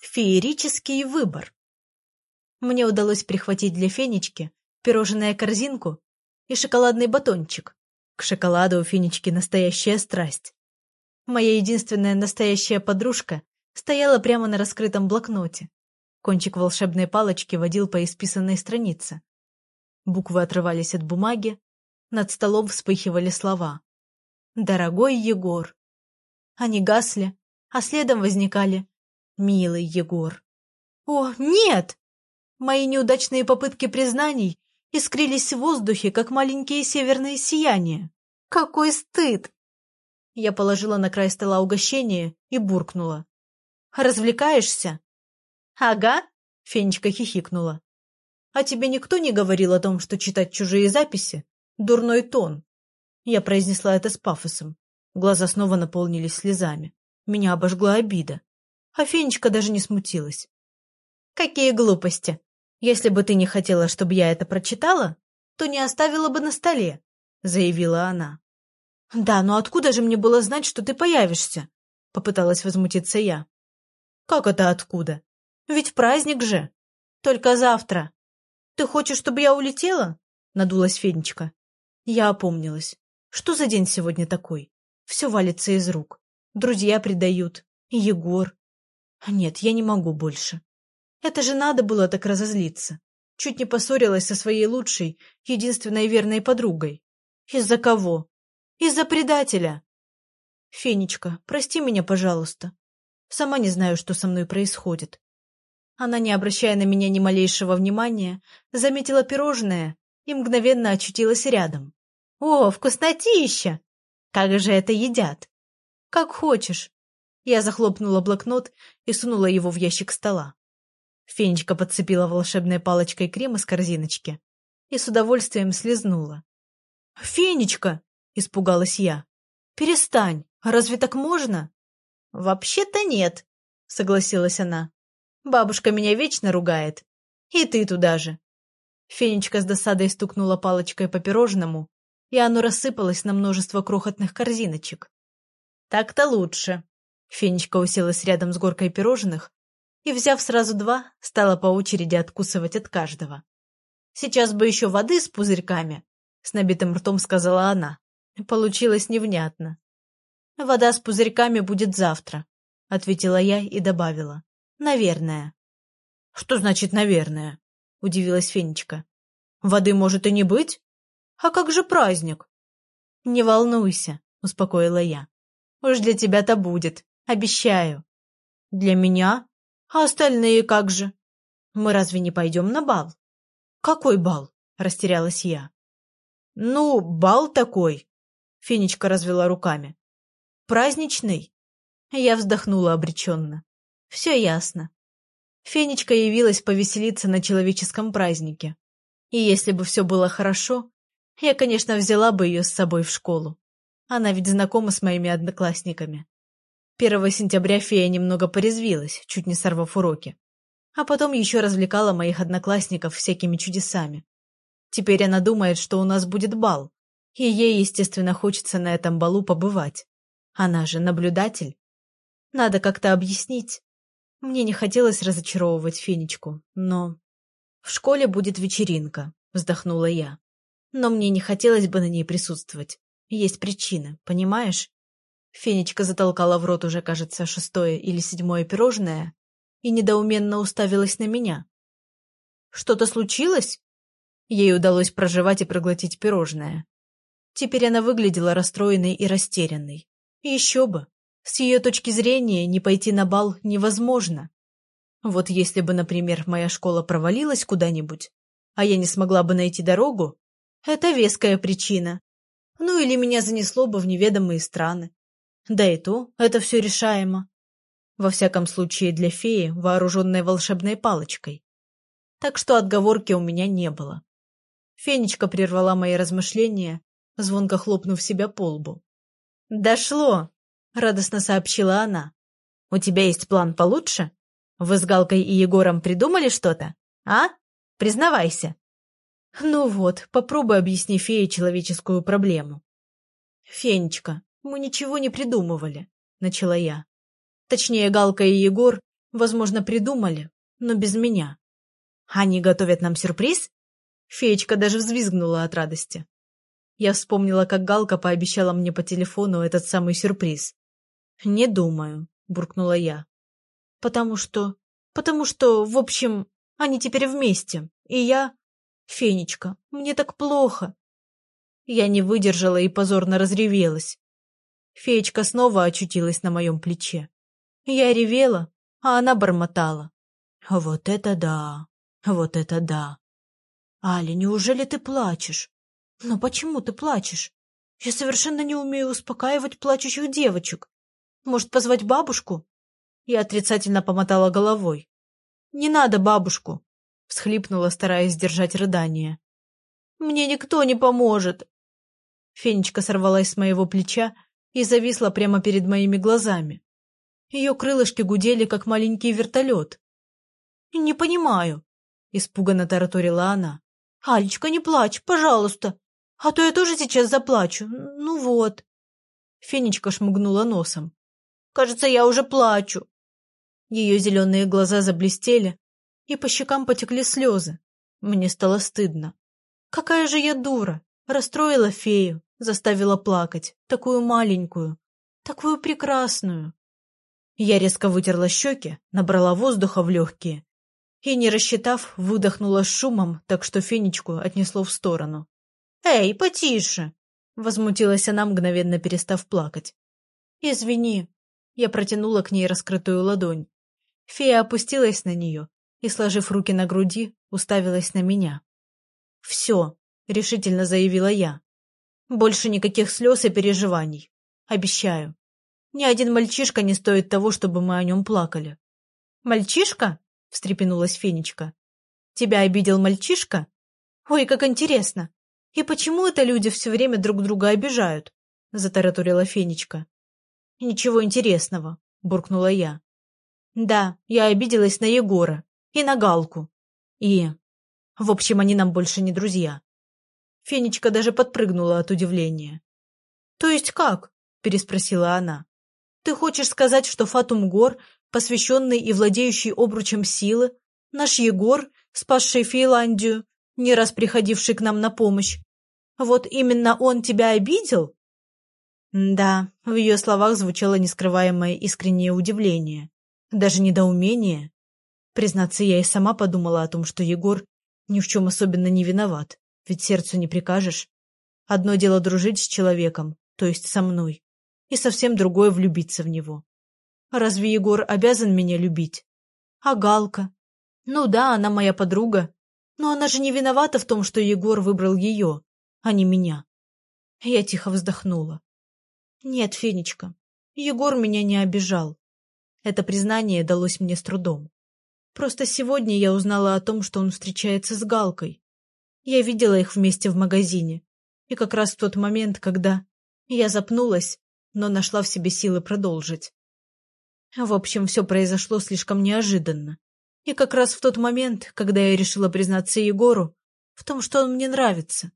Феерический выбор. Мне удалось прихватить для Фенечки пирожное корзинку и шоколадный батончик. К шоколаду у Фенечки настоящая страсть. Моя единственная настоящая подружка стояла прямо на раскрытом блокноте. Кончик волшебной палочки водил по исписанной странице. Буквы отрывались от бумаги, над столом вспыхивали слова. «Дорогой Егор». Они гасли, а следом возникали «Милый Егор». «О, нет!» Мои неудачные попытки признаний искрились в воздухе, как маленькие северные сияния. Какой стыд! Я положила на край стола угощение и буркнула. «Развлекаешься?» «Ага», — Фенечка хихикнула. «А тебе никто не говорил о том, что читать чужие записи — дурной тон?» Я произнесла это с пафосом. Глаза снова наполнились слезами. Меня обожгла обида. А Фенечка даже не смутилась. «Какие глупости! Если бы ты не хотела, чтобы я это прочитала, то не оставила бы на столе», — заявила она. «Да, но откуда же мне было знать, что ты появишься?» — попыталась возмутиться я. «Как это откуда? Ведь праздник же. Только завтра. Ты хочешь, чтобы я улетела?» — надулась Фенечка. Я опомнилась. Что за день сегодня такой? Все валится из рук. Друзья предают. Егор. Нет, я не могу больше. Это же надо было так разозлиться. Чуть не поссорилась со своей лучшей, единственной верной подругой. Из-за кого? Из-за предателя. Фенечка, прости меня, пожалуйста. Сама не знаю, что со мной происходит. Она, не обращая на меня ни малейшего внимания, заметила пирожное и мгновенно очутилась рядом. «О, вкуснотища! Как же это едят?» «Как хочешь». Я захлопнула блокнот и сунула его в ящик стола. Фенечка подцепила волшебной палочкой крем из корзиночки и с удовольствием слезнула. «Фенечка!» — испугалась я. «Перестань! Разве так можно?» «Вообще-то нет», — согласилась она. Бабушка меня вечно ругает. И ты туда же. Фенечка с досадой стукнула палочкой по пирожному, и оно рассыпалось на множество крохотных корзиночек. Так-то лучше. Фенечка уселась рядом с горкой пирожных и, взяв сразу два, стала по очереди откусывать от каждого. «Сейчас бы еще воды с пузырьками», — с набитым ртом сказала она. Получилось невнятно. «Вода с пузырьками будет завтра», — ответила я и добавила. Наверное. Что значит «наверное»? Удивилась Фенечка. Воды может и не быть? А как же праздник? Не волнуйся, успокоила я. Уж для тебя-то будет, обещаю. Для меня? А остальные как же? Мы разве не пойдем на бал? Какой бал? Растерялась я. Ну, бал такой. Фенечка развела руками. Праздничный? Я вздохнула обреченно. Все ясно. Фенечка явилась повеселиться на человеческом празднике. И если бы все было хорошо, я, конечно, взяла бы ее с собой в школу. Она ведь знакома с моими одноклассниками. 1 сентября фея немного порезвилась, чуть не сорвав уроки. А потом еще развлекала моих одноклассников всякими чудесами. Теперь она думает, что у нас будет бал, и ей, естественно, хочется на этом балу побывать. Она же наблюдатель. Надо как-то объяснить, мне не хотелось разочаровывать Фенечку, но... «В школе будет вечеринка», — вздохнула я. «Но мне не хотелось бы на ней присутствовать. Есть причины, понимаешь?» Фенечка затолкала в рот уже, кажется, шестое или седьмое пирожное и недоуменно уставилась на меня. «Что-то случилось?» Ей удалось проживать и проглотить пирожное. Теперь она выглядела расстроенной и растерянной. Еще бы! С ее точки зрения не пойти на бал невозможно. Вот если бы, например, моя школа провалилась куда-нибудь, а я не смогла бы найти дорогу, это веская причина. Ну или меня занесло бы в неведомые страны. Да и то, это все решаемо. Во всяком случае для феи, вооруженной волшебной палочкой. Так что отговорки у меня не было. Фенечка прервала мои размышления, звонко хлопнув себя по лбу. «Дошло!» радостно сообщила она. «У тебя есть план получше? Вы с Галкой и Егором придумали что-то? А? Признавайся». «Ну вот, попробуй объясни фее человеческую проблему». «Фенечка, мы ничего не придумывали», — начала я. Точнее, Галка и Егор Возможно, придумали, но без меня. Они готовят нам сюрприз? Феечка даже взвизгнула от радости. Я вспомнила, как Галка пообещала мне по телефону этот самый сюрприз. «Не думаю», — буркнула я. «Потому что... потому что, в общем, они теперь вместе, и я... Фенечка, мне так плохо». Я не выдержала и позорно разревелась. Феечка снова очутилась на моем плече. Я ревела, а она бормотала. «Вот это да! Вот это да! Аля, неужели ты плачешь? Но почему ты плачешь? Я совершенно не умею успокаивать плачущих девочек. Может, позвать бабушку?» Я отрицательно помотала головой. «Не надо бабушку!» — всхлипнула, стараясь сдержать рыдание. «Мне никто не поможет!» Фенечка сорвалась с моего плеча и зависла прямо перед моими глазами. Ее крылышки гудели, как маленький вертолет. «Не понимаю», — испуганно тараторила она. «Алечка, не плачь, пожалуйста, а то я тоже сейчас заплачу. Ну вот». Фенечка шмыгнула носом. «Кажется, я уже плачу». Ее зеленые глаза заблестели, и по щекам потекли слезы. Мне стало стыдно. Какая же я дура! Расстроила фею, заставила плакать, такую маленькую, такую прекрасную. Я резко вытерла щеки, набрала воздуха в легкие и, не рассчитав, выдохнула с шумом, так что фенечку отнесло в сторону. «Эй, потише!» — возмутилась она, мгновенно перестав плакать. «Извини». Я протянула к ней раскрытую ладонь. Фея опустилась на нее и, сложив руки на груди, уставилась на меня. «Все», — решительно заявила я. «Больше никаких слез и переживаний. Обещаю». Ни один мальчишка не стоит того, чтобы мы о нем плакали. «Мальчишка?» — встрепенулась Фенечка. «Тебя обидел мальчишка? Ой, как интересно! И почему это люди все время друг друга обижают?» — затараторила Фенечка. «Ничего интересного», — буркнула я. «Да, я обиделась на Егора и на Галку. И... В общем, они нам больше не друзья». Фенечка даже подпрыгнула от удивления. «То есть как?» — переспросила она. Ты хочешь сказать, что Фатум Гор, посвященный и владеющий обручем силы, наш Егор, спасший Фейландию, не раз приходивший к нам на помощь, вот именно он тебя обидел? Да, в ее словах звучало нескрываемое искреннее удивление, даже недоумение. Признаться, я и сама подумала о том, что Егор ни в чем особенно не виноват, ведь сердцу не прикажешь. Одно дело дружить с человеком, то есть со мной, и совсем другое влюбиться в него. Разве Егор обязан меня любить? А Галка? Ну да, она моя подруга, но она же не виновата в том, что Егор выбрал ее, а не меня. Я тихо вздохнула. Нет, Фенечка, Егор меня не обижал. Это признание далось мне с трудом. Просто сегодня я узнала о том, что он встречается с Галкой. Я видела их вместе в магазине. И как раз в тот момент, когда я запнулась, но нашла в себе силы продолжить. В общем, все произошло слишком неожиданно. И как раз в тот момент, когда я решила признаться Егору в том, что он мне нравится.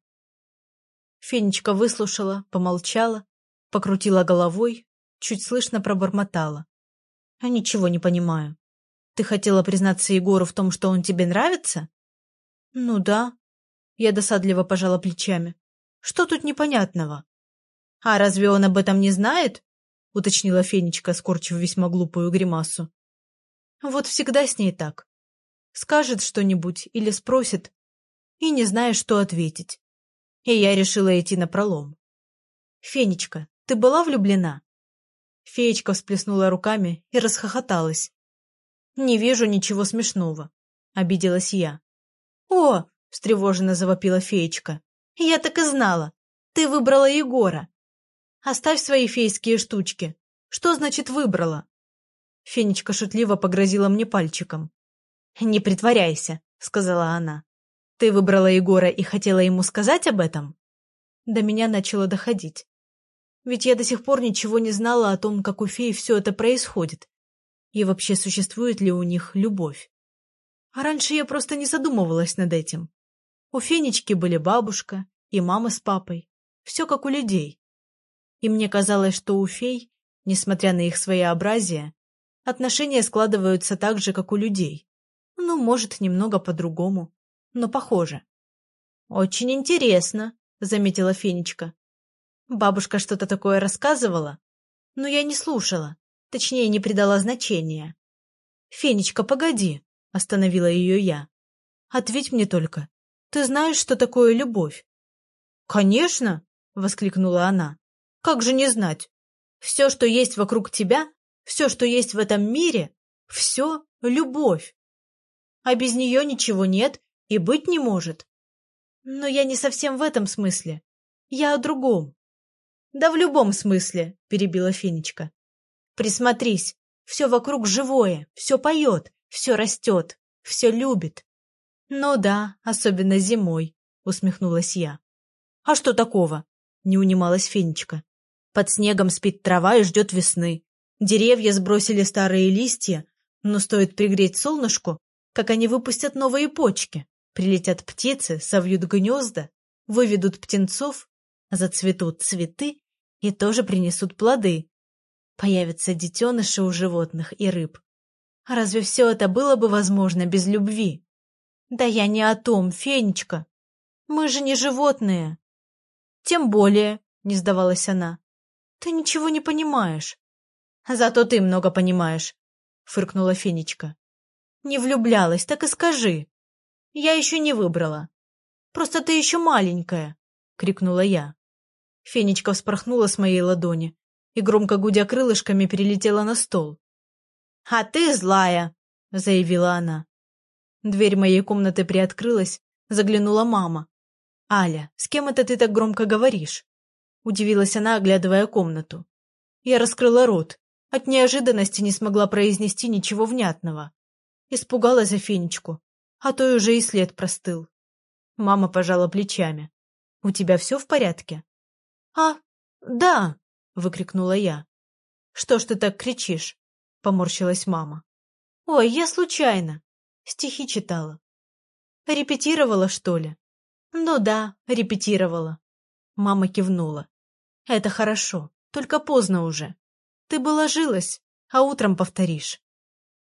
Фенечка выслушала, помолчала, покрутила головой, чуть слышно пробормотала. «А ничего не понимаю. Ты хотела признаться Егору в том, что он тебе нравится?» «Ну да». Я досадливо пожала плечами. «Что тут непонятного?» «А разве он об этом не знает?» — уточнила Фенечка, скорчив весьма глупую гримасу. «Вот всегда с ней так. Скажет что-нибудь или спросит, и не знаю, что ответить. И я решила идти на пролом. «Фенечка, ты была влюблена?» Феечка всплеснула руками и расхохоталась. «Не вижу ничего смешного», — обиделась я. «О!» — встревоженно завопила феечка. «Я так и знала. Ты выбрала Егора. Оставь свои фейские штучки. Что значит выбрала? Фенечка шутливо погрозила мне пальчиком. «Не притворяйся», — сказала она. «Ты выбрала Егора и хотела ему сказать об этом?» До меня начало доходить. Ведь я до сих пор ничего не знала о том, как у фей все это происходит. И вообще, существует ли у них любовь. А раньше я просто не задумывалась над этим. У Фенечки были бабушка и мама с папой. Все как у людей и мне казалось, что у фей, несмотря на их своеобразие, Отношения складываются так же, как у людей. Ну, может, немного по-другому, но похоже. «Очень интересно», — заметила Фенечка. Бабушка что-то такое рассказывала, но я не слушала, точнее, не придала значения. «Фенечка, погоди», — остановила ее я. «Ответь мне только, ты знаешь, что такое любовь?» «Конечно!» — воскликнула она. «Как же не знать? Все, что есть вокруг тебя, все, что есть в этом мире, все — любовь. А без нее ничего нет и быть не может. Но я не совсем в этом смысле. Я о другом. Да в любом смысле, перебила Фенечка. Присмотрись, все вокруг живое, все поет, все растет, все любит. Ну да, особенно зимой, усмехнулась я. А что такого? Не унималась Фенечка. Под снегом спит трава и ждет весны. Деревья сбросили старые листья, но стоит пригреть солнышку, как они выпустят новые почки. Прилетят птицы, совьют гнезда, выведут птенцов, зацветут цветы и тоже принесут плоды. Появятся детеныши у животных и рыб. А разве все это было бы возможно без любви? Да я не о том, Фенечка. Мы же не животные. Тем более, не сдавалась она. Ты ничего не понимаешь. Зато ты много понимаешь, фыркнула Фенечка. Не влюблялась, так и скажи. Я еще не выбрала. Просто ты еще маленькая, крикнула я. Фенечка вспорхнула с моей ладони и, громко гудя крылышками, перелетела на стол. «А ты злая!» — заявила она. Дверь моей комнаты приоткрылась, заглянула мама. «Аля, с кем это ты так громко говоришь?» Удивилась она, оглядывая комнату. Я раскрыла рот, от неожиданности не смогла произнести ничего внятного. Испугалась за Фенечку, а то уже и след простыл. Мама пожала плечами. «У тебя все в порядке?» «А, да!» — выкрикнула я. «Что ж ты так кричишь?» — поморщилась мама. «Ой, я случайно. Стихи читала». «Репетировала, что ли?» «Ну да, репетировала». Мама кивнула. «Это хорошо, только поздно уже. Ты бы ложилась, а утром повторишь.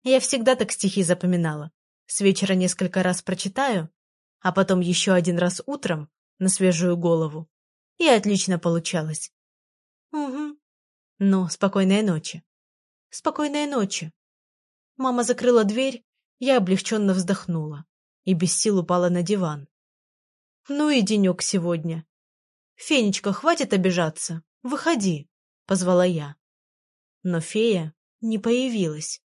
Я всегда так стихи запоминала. С вечера несколько раз прочитаю, а потом еще один раз утром на свежую голову. И отлично получалось. Угу. Ну, спокойной ночи. Спокойной ночи. Мама закрыла дверь, я облегченно вздохнула и без сил упала на диван. Ну и денек сегодня. Фенечка, хватит обижаться. Выходи, позвала я но фея не появилась.